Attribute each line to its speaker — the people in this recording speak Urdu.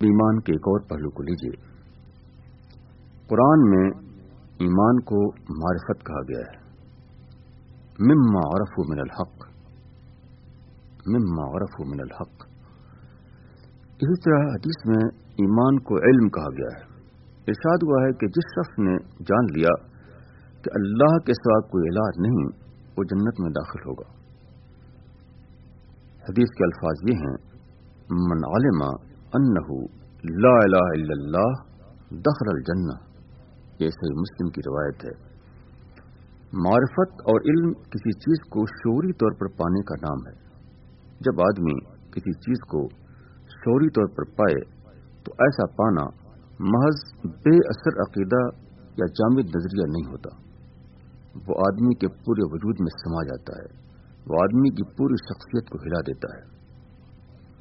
Speaker 1: ایمان کے ایک اور پہلو کو لیجیے قرآن میں ایمان کو معرفت کہا گیا ہے۔ مما عرف من الحق۔ مما عرف من الحق۔ اسی طرح حدیث میں ایمان کو علم کہا گیا ہے۔ ارشاد ہوا ہے کہ جس شخص نے جان لیا کہ اللہ کے سوا کوئی علاج نہیں، وہ جنت میں داخل ہوگا۔ حدیث کے الفاظ یہ ہیں، من علم انہو لا الہ الا اللہ دخل الجنہ۔ یہ صحیح مسلم کی روایت ہے۔ معرفت اور علم کسی چیز کو شعوری طور پر پانے کا نام ہے۔ جب آدمی کسی چیز کو شعوری طور پر پائے تو ایسا پانا محض بے اثر عقیدہ یا جامد نظریہ نہیں ہوتا۔ وہ آدمی کے پورے وجود میں سما جاتا ہے۔ وہ آدمی کی پوری شخصیت کو ہلا دیتا ہے۔